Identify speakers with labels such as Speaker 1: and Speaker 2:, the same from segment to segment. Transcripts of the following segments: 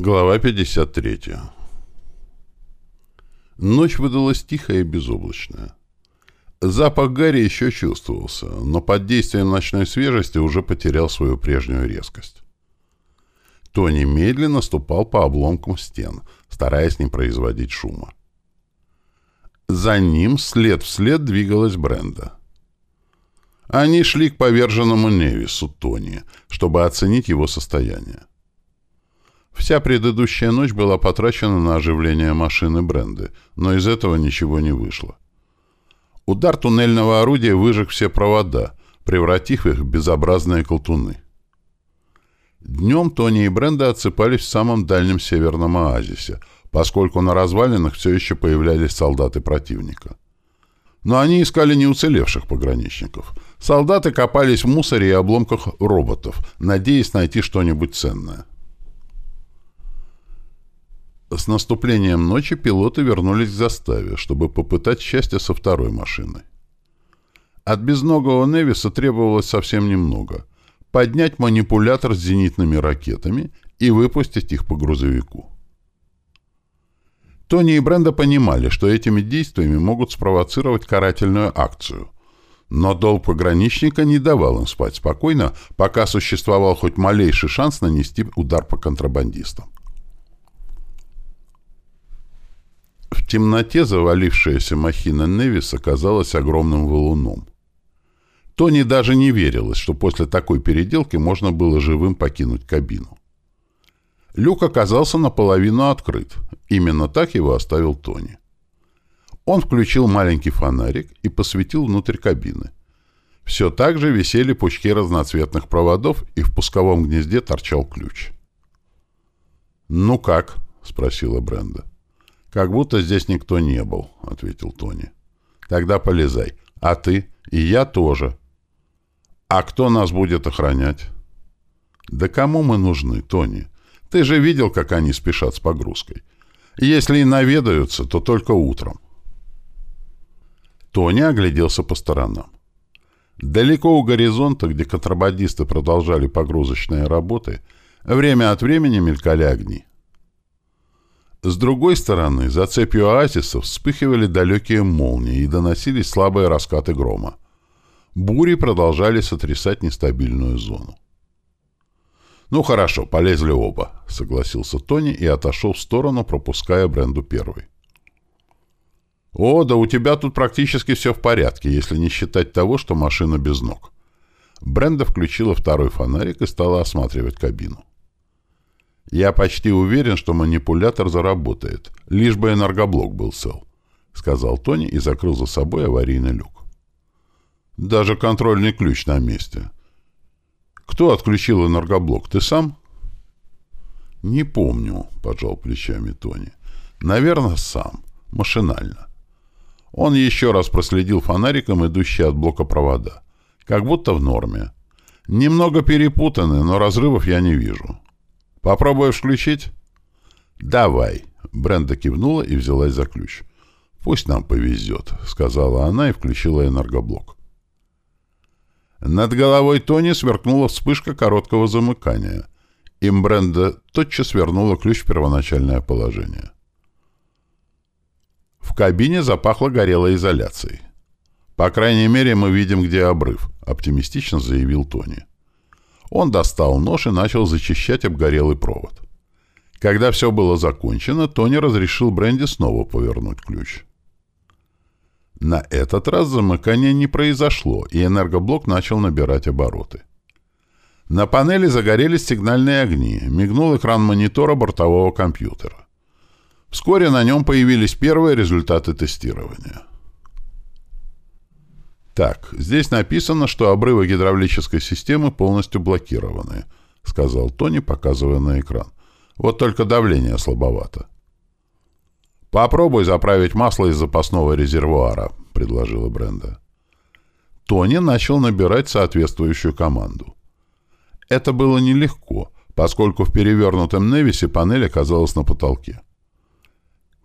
Speaker 1: Глава 53. Ночь выдалась тихая и безоблачная. Запах гари еще чувствовался, но под действием ночной свежести уже потерял свою прежнюю резкость. Тони медленно ступал по обломкам стен, стараясь не производить шума. За ним след вслед двигалась Бренда. Они шли к поверженному Невису Тони, чтобы оценить его состояние. Вся предыдущая ночь была потрачена на оживление машины Бренды, но из этого ничего не вышло. Удар туннельного орудия выжег все провода, превратив их в безобразные колтуны. Днем Тони и Бренда отсыпались в самом дальнем северном оазисе, поскольку на развалинах все еще появлялись солдаты противника. Но они искали не уцелевших пограничников. Солдаты копались в мусоре и обломках роботов, надеясь найти что-нибудь ценное. С наступлением ночи пилоты вернулись к заставе, чтобы попытать счастье со второй машиной. От безногого Невиса требовалось совсем немного — поднять манипулятор с зенитными ракетами и выпустить их по грузовику. Тони и Бренда понимали, что этими действиями могут спровоцировать карательную акцию. Но долг пограничника не давал им спать спокойно, пока существовал хоть малейший шанс нанести удар по контрабандистам. В темноте завалившаяся махина Невис оказалась огромным валуном. Тони даже не верилось, что после такой переделки можно было живым покинуть кабину. Люк оказался наполовину открыт. Именно так его оставил Тони. Он включил маленький фонарик и посветил внутрь кабины. Все так же висели пучки разноцветных проводов, и в пусковом гнезде торчал ключ. «Ну как?» — спросила Бренда. «Как будто здесь никто не был», — ответил Тони. «Тогда полезай. А ты? И я тоже». «А кто нас будет охранять?» «Да кому мы нужны, Тони? Ты же видел, как они спешат с погрузкой. Если и наведаются, то только утром». Тони огляделся по сторонам. Далеко у горизонта, где контрабандисты продолжали погрузочные работы, время от времени мелькали огни. С другой стороны, за цепью оазисов вспыхивали далекие молнии и доносились слабые раскаты грома. Бури продолжали сотрясать нестабильную зону. «Ну хорошо, полезли оба», — согласился Тони и отошел в сторону, пропуская Бренду первой. «О, да у тебя тут практически все в порядке, если не считать того, что машина без ног». Бренда включила второй фонарик и стала осматривать кабину. «Я почти уверен, что манипулятор заработает, лишь бы энергоблок был цел», — сказал Тони и закрыл за собой аварийный люк. «Даже контрольный ключ на месте». «Кто отключил энергоблок? Ты сам?» «Не помню», — пожал плечами Тони. «Наверное, сам. Машинально». Он еще раз проследил фонариком идущие от блока провода. Как будто в норме. Немного перепутаны, но разрывов я не вижу. Попробуешь включить? Давай. Бренда кивнула и взялась за ключ. Пусть нам повезет, сказала она и включила энергоблок. Над головой Тони сверкнула вспышка короткого замыкания. Им Бренда тотчас вернула ключ в первоначальное положение. В кабине запахло горелой изоляцией. «По крайней мере, мы видим, где обрыв», — оптимистично заявил Тони. Он достал нож и начал зачищать обгорелый провод. Когда все было закончено, Тони разрешил Бренди снова повернуть ключ. На этот раз замыкание не произошло, и энергоблок начал набирать обороты. На панели загорелись сигнальные огни, мигнул экран монитора бортового компьютера. Вскоре на нем появились первые результаты тестирования. «Так, здесь написано, что обрывы гидравлической системы полностью блокированы», — сказал Тони, показывая на экран. «Вот только давление слабовато». «Попробуй заправить масло из запасного резервуара», — предложила Бренда. Тони начал набирать соответствующую команду. Это было нелегко, поскольку в перевернутом Невисе панель оказалась на потолке.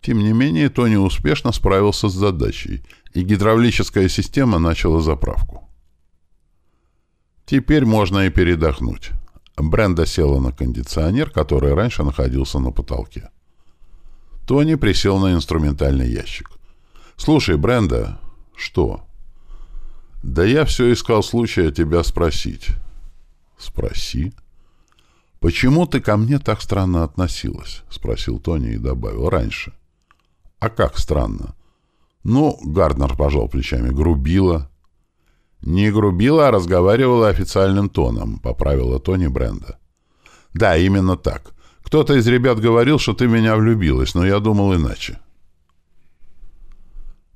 Speaker 1: Тем не менее, Тони успешно справился с задачей, и гидравлическая система начала заправку. Теперь можно и передохнуть. Бренда села на кондиционер, который раньше находился на потолке. Тони присел на инструментальный ящик. «Слушай, Бренда...» «Что?» «Да я все искал случая тебя спросить». «Спроси». «Почему ты ко мне так странно относилась?» — спросил Тони и добавил. «Раньше». «А как странно?» «Ну, Гарднер пожал плечами. Грубила». «Не грубила, а разговаривала официальным тоном», — поправила Тони Бренда. «Да, именно так. Кто-то из ребят говорил, что ты меня влюбилась, но я думал иначе».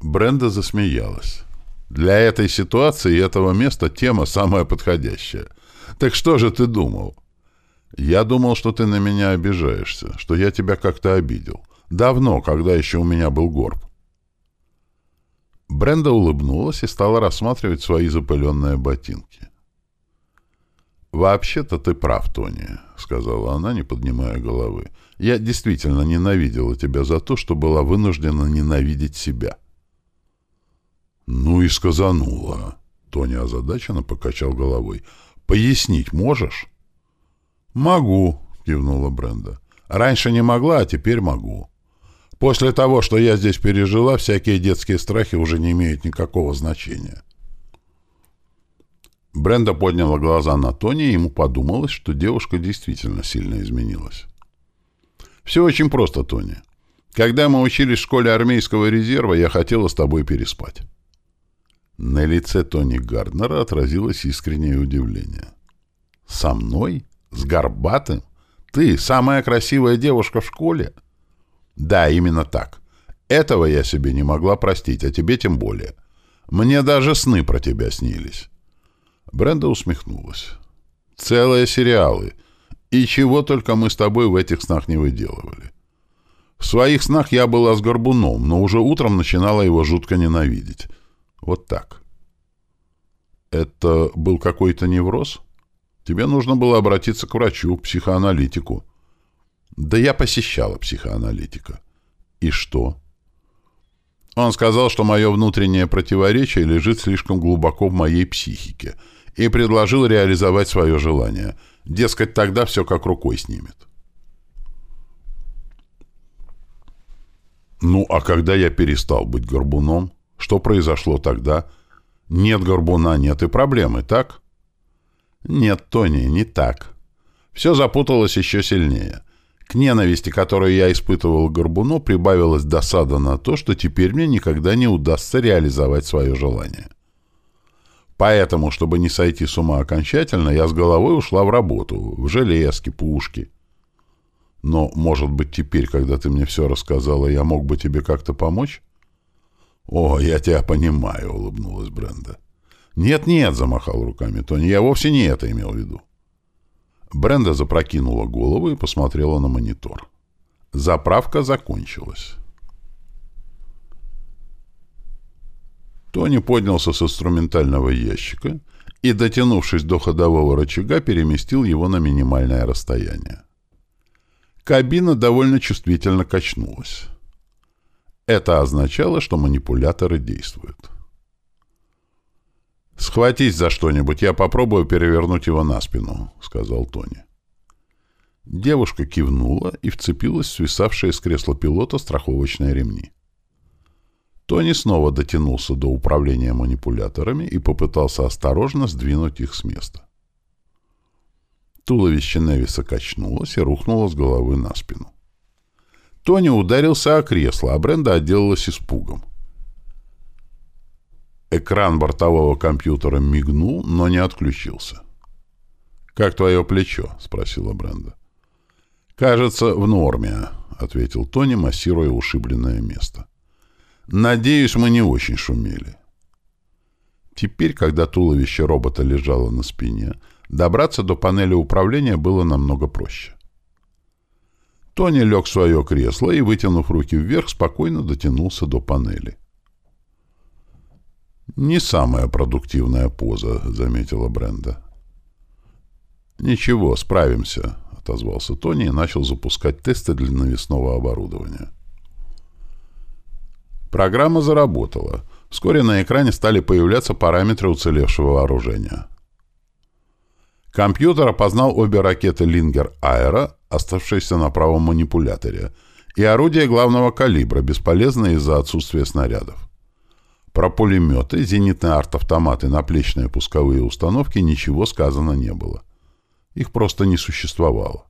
Speaker 1: Бренда засмеялась. «Для этой ситуации и этого места тема самая подходящая. Так что же ты думал?» «Я думал, что ты на меня обижаешься, что я тебя как-то обидел. Давно, когда еще у меня был горб. Бренда улыбнулась и стала рассматривать свои запыленные ботинки. «Вообще-то ты прав, Тони», — сказала она, не поднимая головы. «Я действительно ненавидела тебя за то, что была вынуждена ненавидеть себя». «Ну и сказанула», — Тони озадаченно покачал головой. «Пояснить можешь?» «Могу», — кивнула Бренда. «Раньше не могла, а теперь могу. После того, что я здесь пережила, всякие детские страхи уже не имеют никакого значения. Бренда подняла глаза на Тони, и ему подумалось, что девушка действительно сильно изменилась. «Все очень просто, Тони. Когда мы учились в школе армейского резерва, я хотела с тобой переспать». На лице Тони Гарднера отразилось искреннее удивление. «Со мной? С Горбатым? Ты самая красивая девушка в школе?» Да, именно так. Этого я себе не могла простить, а тебе тем более. Мне даже сны про тебя снились. Бренда усмехнулась. Целые сериалы. И чего только мы с тобой в этих снах не выделывали. В своих снах я была с горбуном, но уже утром начинала его жутко ненавидеть. Вот так. Это был какой-то невроз? Тебе нужно было обратиться к врачу, к психоаналитику. Да я посещала психоаналитика. И что? Он сказал, что мое внутреннее противоречие лежит слишком глубоко в моей психике и предложил реализовать свое желание. Дескать, тогда все как рукой снимет. Ну, а когда я перестал быть горбуном? Что произошло тогда? Нет горбуна, нет и проблемы, так? Нет, Тони, не так. Все запуталось еще сильнее. К ненависти, которую я испытывал к Горбуну, прибавилась досада на то, что теперь мне никогда не удастся реализовать свое желание. Поэтому, чтобы не сойти с ума окончательно, я с головой ушла в работу, в железки, пушки. Но, может быть, теперь, когда ты мне все рассказала, я мог бы тебе как-то помочь? «О, я тебя понимаю», — улыбнулась Бренда. «Нет-нет», — замахал руками Тони, — «я вовсе не это имел в виду. Бренда запрокинула голову и посмотрела на монитор. Заправка закончилась. Тони поднялся с инструментального ящика и, дотянувшись до ходового рычага, переместил его на минимальное расстояние. Кабина довольно чувствительно качнулась. Это означало, что манипуляторы действуют. «Схватись за что-нибудь, я попробую перевернуть его на спину», — сказал Тони. Девушка кивнула и вцепилась в свисавшие с кресла пилота страховочные ремни. Тони снова дотянулся до управления манипуляторами и попытался осторожно сдвинуть их с места. Туловище Невиса качнулось и рухнуло с головы на спину. Тони ударился о кресло, а Бренда отделалась испугом. Экран бортового компьютера мигнул, но не отключился. «Как твое плечо?» — спросила Бренда. «Кажется, в норме», — ответил Тони, массируя ушибленное место. «Надеюсь, мы не очень шумели». Теперь, когда туловище робота лежало на спине, добраться до панели управления было намного проще. Тони лег в свое кресло и, вытянув руки вверх, спокойно дотянулся до панели. «Не самая продуктивная поза», — заметила Бренда. «Ничего, справимся», — отозвался Тони и начал запускать тесты для навесного оборудования. Программа заработала. Вскоре на экране стали появляться параметры уцелевшего вооружения. Компьютер опознал обе ракеты «Лингер Аэро», оставшиеся на правом манипуляторе, и орудие главного калибра, бесполезное из-за отсутствия снарядов. Про пулеметы, зенитные арт-автоматы, наплечные пусковые установки ничего сказано не было. Их просто не существовало.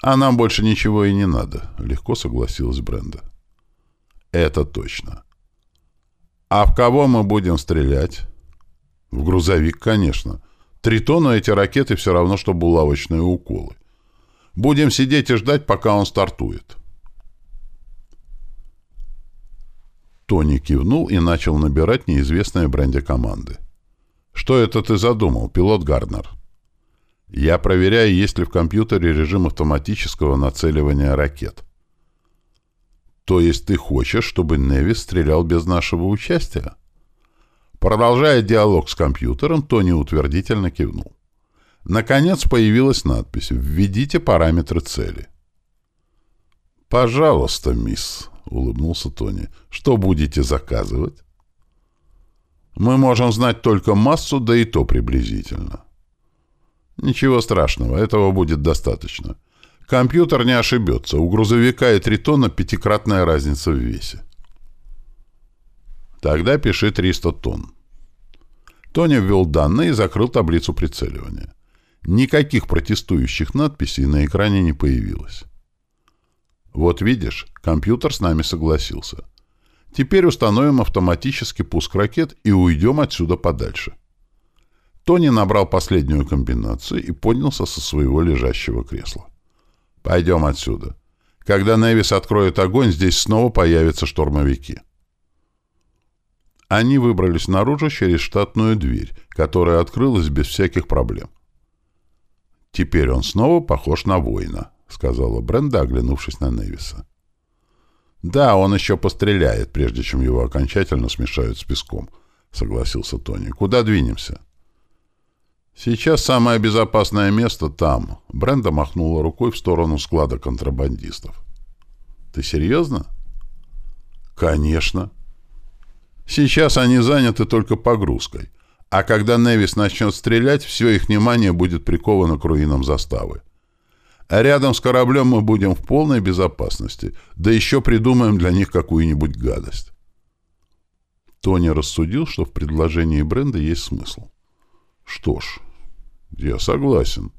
Speaker 1: «А нам больше ничего и не надо», — легко согласилась Бренда. «Это точно. А в кого мы будем стрелять?» «В грузовик, конечно. Тритону эти ракеты все равно, что булавочные уколы. Будем сидеть и ждать, пока он стартует». Тони кивнул и начал набирать неизвестные бренде команды. «Что это ты задумал, пилот Гарднер?» Я проверяю, есть ли в компьютере режим автоматического нацеливания ракет. То есть ты хочешь, чтобы Невис стрелял без нашего участия? Продолжая диалог с компьютером, Тони утвердительно кивнул. Наконец появилась надпись «Введите параметры цели». «Пожалуйста, мисс», — улыбнулся Тони, — «что будете заказывать?» «Мы можем знать только массу, да и то приблизительно». Ничего страшного, этого будет достаточно. Компьютер не ошибется, у грузовика и тритона пятикратная разница в весе. Тогда пиши 300 тонн. Тоня ввел данные и закрыл таблицу прицеливания. Никаких протестующих надписей на экране не появилось. Вот видишь, компьютер с нами согласился. Теперь установим автоматический пуск ракет и уйдем отсюда подальше. Тони набрал последнюю комбинацию и поднялся со своего лежащего кресла. «Пойдем отсюда. Когда Невис откроет огонь, здесь снова появятся штурмовики». Они выбрались наружу через штатную дверь, которая открылась без всяких проблем. «Теперь он снова похож на воина», — сказала Бренда, оглянувшись на Невиса. «Да, он еще постреляет, прежде чем его окончательно смешают с песком», — согласился Тони. «Куда двинемся?» «Сейчас самое безопасное место там», — Бренда махнула рукой в сторону склада контрабандистов. «Ты серьезно?» «Конечно. Сейчас они заняты только погрузкой, а когда Невис начнет стрелять, все их внимание будет приковано к руинам заставы. А рядом с кораблем мы будем в полной безопасности, да еще придумаем для них какую-нибудь гадость». Тони рассудил, что в предложении Бренда есть смысл. Что ж, я согласен.